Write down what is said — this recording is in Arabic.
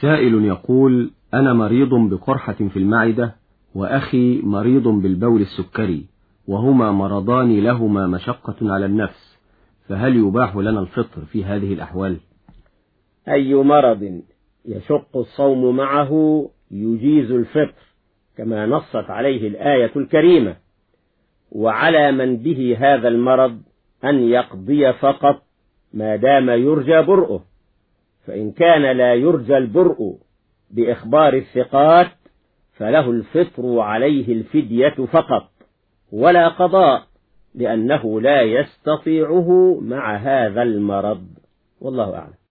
سائل يقول أنا مريض بقرحة في المعدة وأخي مريض بالبول السكري وهما مرضان لهما مشقة على النفس فهل يباح لنا الفطر في هذه الأحوال؟ أي مرض يشق الصوم معه يجيز الفطر كما نصت عليه الآية الكريمة وعلى من به هذا المرض أن يقضي فقط ما دام يرجى برؤه. فإن كان لا يرجى البرء بإخبار الثقات فله الفطر عليه الفدية فقط ولا قضاء لأنه لا يستطيعه مع هذا المرض. والله أعلم.